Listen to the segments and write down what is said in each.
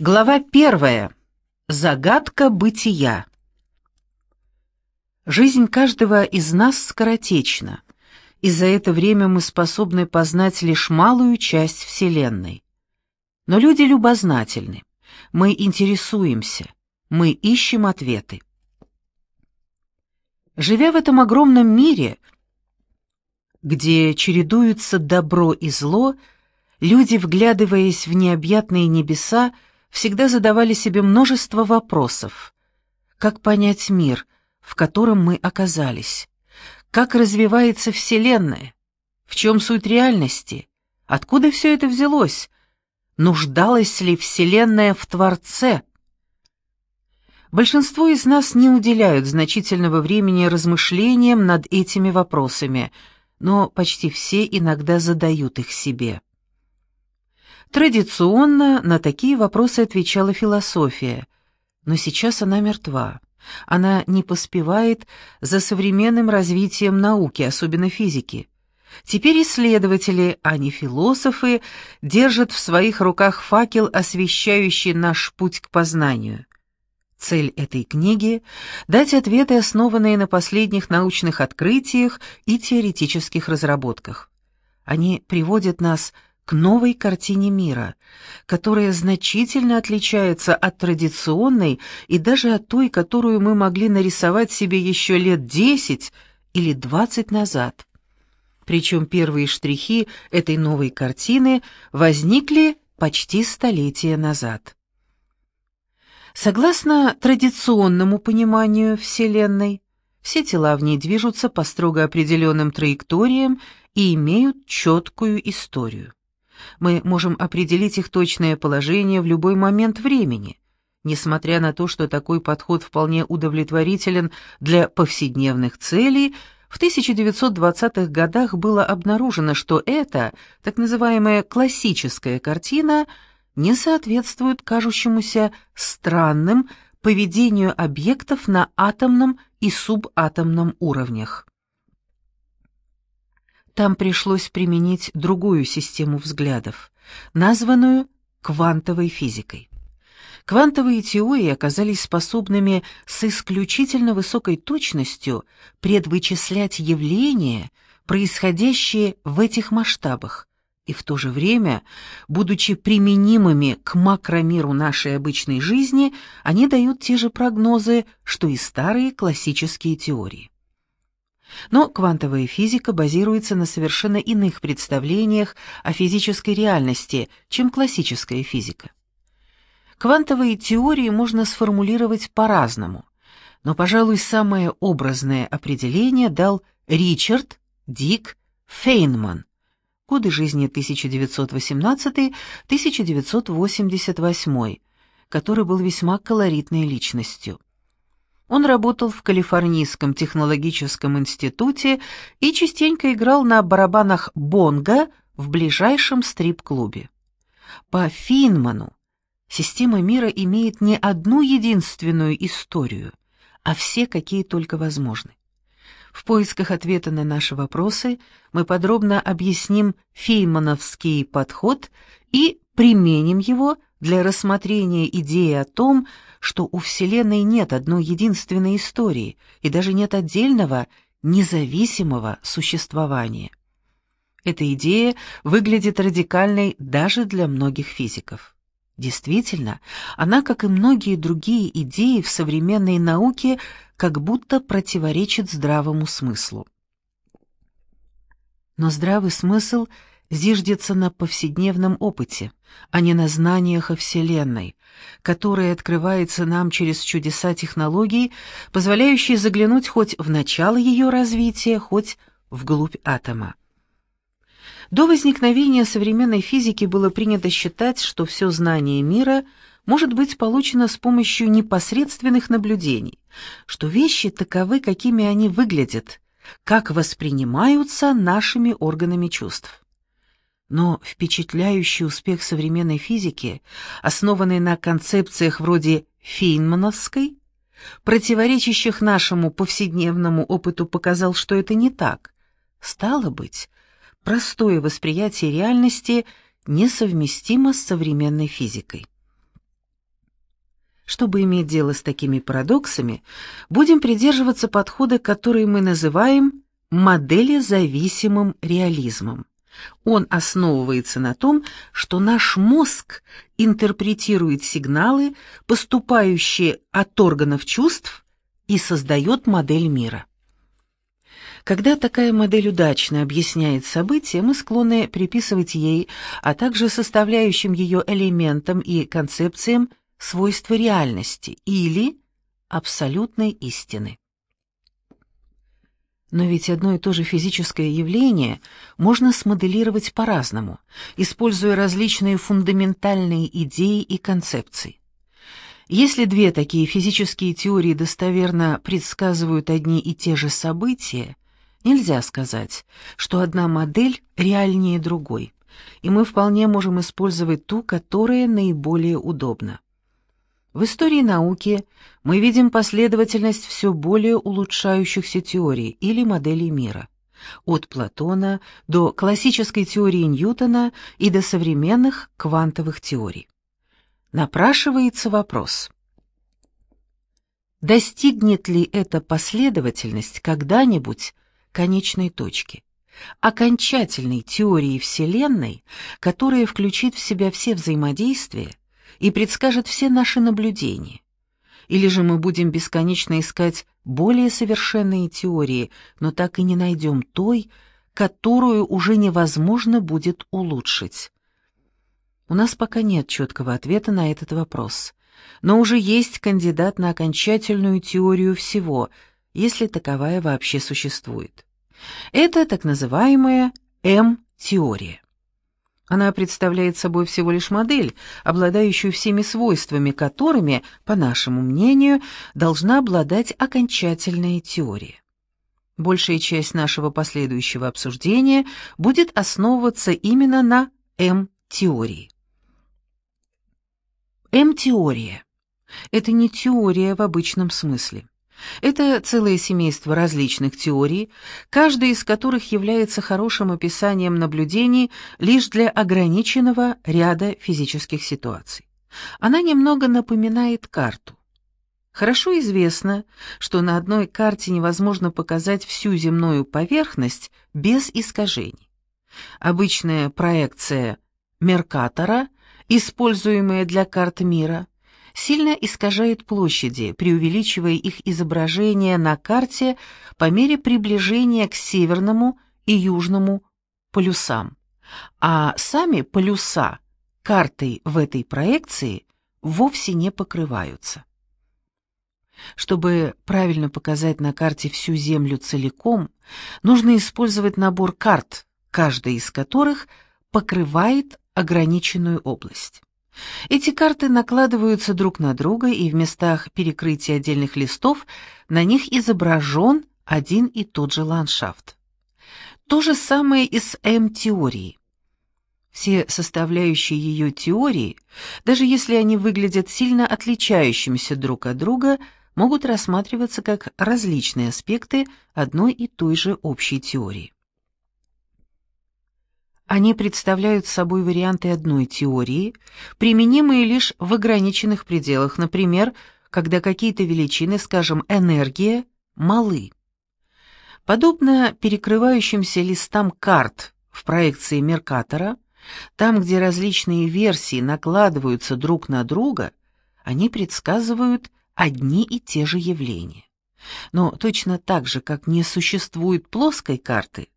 Глава первая. Загадка бытия. Жизнь каждого из нас скоротечна, и за это время мы способны познать лишь малую часть Вселенной. Но люди любознательны, мы интересуемся, мы ищем ответы. Живя в этом огромном мире, где чередуются добро и зло, люди, вглядываясь в необъятные небеса, всегда задавали себе множество вопросов. Как понять мир, в котором мы оказались? Как развивается Вселенная? В чем суть реальности? Откуда все это взялось? Нуждалась ли Вселенная в Творце? Большинство из нас не уделяют значительного времени размышлениям над этими вопросами, но почти все иногда задают их себе. Традиционно на такие вопросы отвечала философия, но сейчас она мертва. Она не поспевает за современным развитием науки, особенно физики. Теперь исследователи, а не философы, держат в своих руках факел, освещающий наш путь к познанию. Цель этой книги — дать ответы, основанные на последних научных открытиях и теоретических разработках. Они приводят нас к новой картине мира, которая значительно отличается от традиционной и даже от той, которую мы могли нарисовать себе еще лет десять или двадцать назад. Причем первые штрихи этой новой картины возникли почти столетия назад. Согласно традиционному пониманию Вселенной, все тела в ней движутся по строго определенным траекториям и имеют четкую историю мы можем определить их точное положение в любой момент времени, несмотря на то, что такой подход вполне удовлетворителен для повседневных целей, в 1920-х годах было обнаружено, что эта, так называемая классическая картина, не соответствует кажущемуся странным поведению объектов на атомном и субатомном уровнях. Там пришлось применить другую систему взглядов, названную квантовой физикой. Квантовые теории оказались способными с исключительно высокой точностью предвычислять явления, происходящие в этих масштабах, и в то же время, будучи применимыми к макромиру нашей обычной жизни, они дают те же прогнозы, что и старые классические теории. Но квантовая физика базируется на совершенно иных представлениях о физической реальности, чем классическая физика. Квантовые теории можно сформулировать по-разному, но, пожалуй, самое образное определение дал Ричард Дик Фейнман, годы жизни 1918-1988, который был весьма колоритной личностью. Он работал в Калифорнийском технологическом институте и частенько играл на барабанах бонго в ближайшем стрип-клубе. По Финману система мира имеет не одну единственную историю, а все, какие только возможны. В поисках ответа на наши вопросы мы подробно объясним феймановский подход и применим его для рассмотрения идеи о том, что у Вселенной нет одной единственной истории и даже нет отдельного, независимого существования. Эта идея выглядит радикальной даже для многих физиков. Действительно, она, как и многие другие идеи в современной науке, как будто противоречит здравому смыслу. Но здравый смысл — зиждется на повседневном опыте, а не на знаниях о Вселенной, которая открывается нам через чудеса технологий, позволяющие заглянуть хоть в начало ее развития, хоть вглубь атома. До возникновения современной физики было принято считать, что все знание мира может быть получено с помощью непосредственных наблюдений, что вещи таковы, какими они выглядят, как воспринимаются нашими органами чувств. Но впечатляющий успех современной физики, основанный на концепциях вроде Фейнмановской, противоречащих нашему повседневному опыту, показал, что это не так. Стало быть, простое восприятие реальности несовместимо с современной физикой. Чтобы иметь дело с такими парадоксами, будем придерживаться подхода, который мы называем моделезависимым реализмом. Он основывается на том, что наш мозг интерпретирует сигналы, поступающие от органов чувств, и создает модель мира. Когда такая модель удачно объясняет события, мы склонны приписывать ей, а также составляющим ее элементам и концепциям свойства реальности или абсолютной истины. Но ведь одно и то же физическое явление можно смоделировать по-разному, используя различные фундаментальные идеи и концепции. Если две такие физические теории достоверно предсказывают одни и те же события, нельзя сказать, что одна модель реальнее другой, и мы вполне можем использовать ту, которая наиболее удобна. В истории науки мы видим последовательность все более улучшающихся теорий или моделей мира, от Платона до классической теории Ньютона и до современных квантовых теорий. Напрашивается вопрос. Достигнет ли эта последовательность когда-нибудь конечной точки? окончательной теории Вселенной, которая включит в себя все взаимодействия и предскажет все наши наблюдения. Или же мы будем бесконечно искать более совершенные теории, но так и не найдем той, которую уже невозможно будет улучшить. У нас пока нет четкого ответа на этот вопрос, но уже есть кандидат на окончательную теорию всего, если таковая вообще существует. Это так называемая М-теория. Она представляет собой всего лишь модель, обладающую всеми свойствами, которыми, по нашему мнению, должна обладать окончательная теория. Большая часть нашего последующего обсуждения будет основываться именно на М-теории. М-теория – это не теория в обычном смысле. Это целое семейство различных теорий, каждая из которых является хорошим описанием наблюдений лишь для ограниченного ряда физических ситуаций. Она немного напоминает карту. Хорошо известно, что на одной карте невозможно показать всю земную поверхность без искажений. Обычная проекция Меркатора, используемая для карт мира, сильно искажает площади, преувеличивая их изображение на карте по мере приближения к северному и южному полюсам. А сами полюса картой в этой проекции вовсе не покрываются. Чтобы правильно показать на карте всю Землю целиком, нужно использовать набор карт, каждая из которых покрывает ограниченную область. Эти карты накладываются друг на друга, и в местах перекрытия отдельных листов на них изображен один и тот же ландшафт. То же самое и с М-теорией. Все составляющие ее теории, даже если они выглядят сильно отличающимися друг от друга, могут рассматриваться как различные аспекты одной и той же общей теории. Они представляют собой варианты одной теории, применимые лишь в ограниченных пределах, например, когда какие-то величины, скажем, энергия, малы. Подобно перекрывающимся листам карт в проекции Меркатора, там, где различные версии накладываются друг на друга, они предсказывают одни и те же явления. Но точно так же, как не существует плоской карты,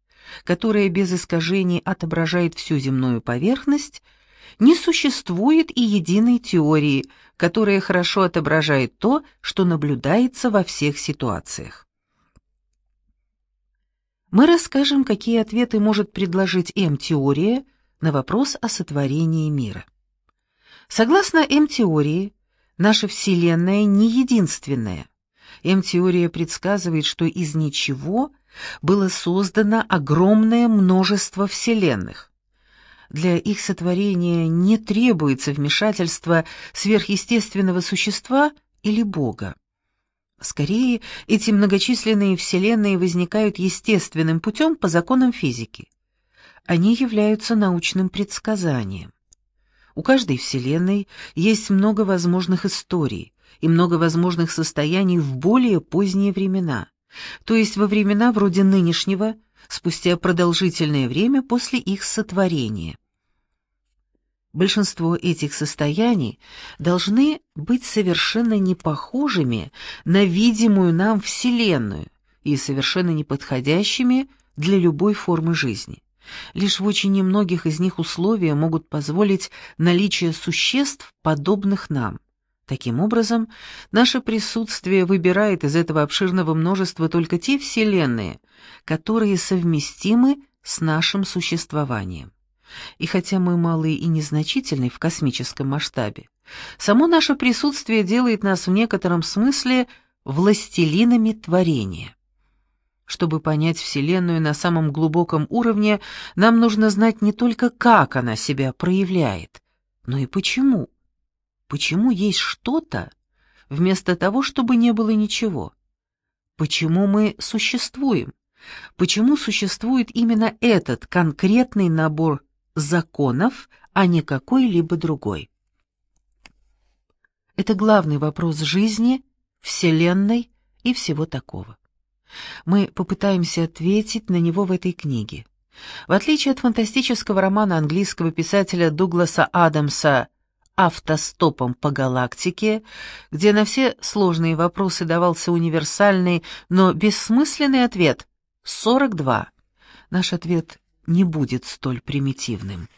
которая без искажений отображает всю земную поверхность, не существует и единой теории, которая хорошо отображает то, что наблюдается во всех ситуациях. Мы расскажем, какие ответы может предложить М-теория на вопрос о сотворении мира. Согласно М-теории, наша Вселенная не единственная. М-теория предсказывает, что из ничего было создано огромное множество вселенных. Для их сотворения не требуется вмешательство сверхъестественного существа или Бога. Скорее, эти многочисленные вселенные возникают естественным путем по законам физики. Они являются научным предсказанием. У каждой вселенной есть много возможных историй, и много возможных состояний в более поздние времена, то есть во времена вроде нынешнего, спустя продолжительное время после их сотворения. Большинство этих состояний должны быть совершенно не похожими на видимую нам Вселенную и совершенно неподходящими для любой формы жизни. Лишь в очень немногих из них условия могут позволить наличие существ, подобных нам. Таким образом, наше присутствие выбирает из этого обширного множества только те вселенные, которые совместимы с нашим существованием. И хотя мы малые и незначительны в космическом масштабе, само наше присутствие делает нас в некотором смысле властелинами творения. Чтобы понять Вселенную на самом глубоком уровне, нам нужно знать не только, как она себя проявляет, но и почему. Почему есть что-то, вместо того, чтобы не было ничего? Почему мы существуем? Почему существует именно этот конкретный набор законов, а не какой-либо другой? Это главный вопрос жизни, Вселенной и всего такого. Мы попытаемся ответить на него в этой книге. В отличие от фантастического романа английского писателя Дугласа Адамса «Автостопом по галактике», где на все сложные вопросы давался универсальный, но бессмысленный ответ — 42. Наш ответ не будет столь примитивным.